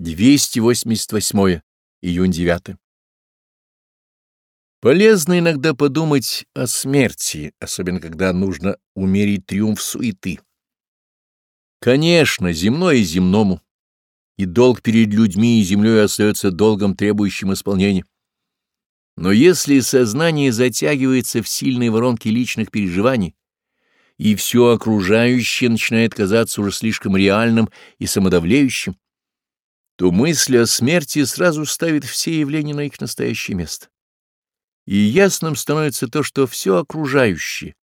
288 июнь 9. Полезно иногда подумать о смерти, особенно когда нужно умерить триумф суеты. Конечно, земное и земному, и долг перед людьми и землей остается долгом, требующим исполнения. Но если сознание затягивается в сильные воронки личных переживаний, и все окружающее начинает казаться уже слишком реальным и самодавлеющим, то мысль о смерти сразу ставит все явления на их настоящее место. И ясным становится то, что все окружающее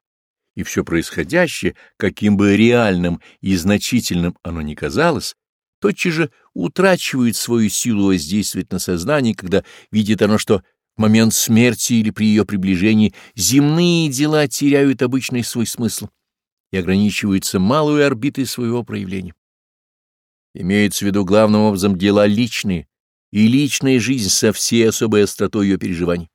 и все происходящее, каким бы реальным и значительным оно ни казалось, тотчас же утрачивает свою силу воздействовать на сознание, когда видит оно, что в момент смерти или при ее приближении земные дела теряют обычный свой смысл и ограничиваются малой орбитой своего проявления. Имеются в виду главным образом дела личные и личная жизнь со всей особой остротой ее переживаний.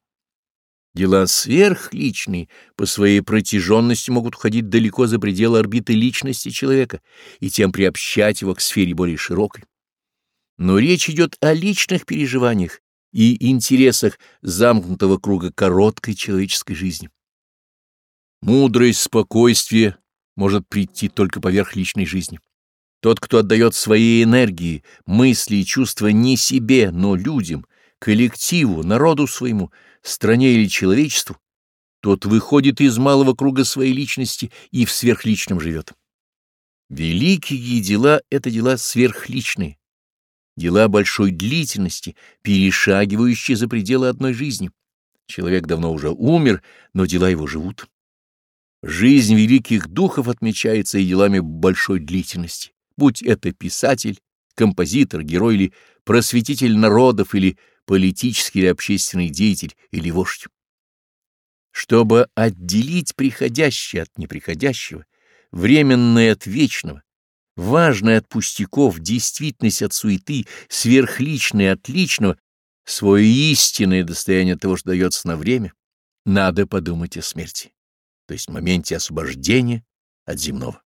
Дела сверхличные по своей протяженности могут уходить далеко за пределы орбиты личности человека и тем приобщать его к сфере более широкой. Но речь идет о личных переживаниях и интересах замкнутого круга короткой человеческой жизни. Мудрость спокойствие может прийти только поверх личной жизни. Тот, кто отдает свои энергии, мысли и чувства не себе, но людям, коллективу, народу своему, стране или человечеству, тот выходит из малого круга своей личности и в сверхличном живет. Великие дела — это дела сверхличные, дела большой длительности, перешагивающие за пределы одной жизни. Человек давно уже умер, но дела его живут. Жизнь великих духов отмечается и делами большой длительности будь это писатель, композитор, герой или просветитель народов, или политический или общественный деятель, или вождь. Чтобы отделить приходящее от неприходящего, временное от вечного, важное от пустяков, действительность от суеты, сверхличное от личного, свое истинное достояние того, что дается на время, надо подумать о смерти, то есть моменте освобождения от земного.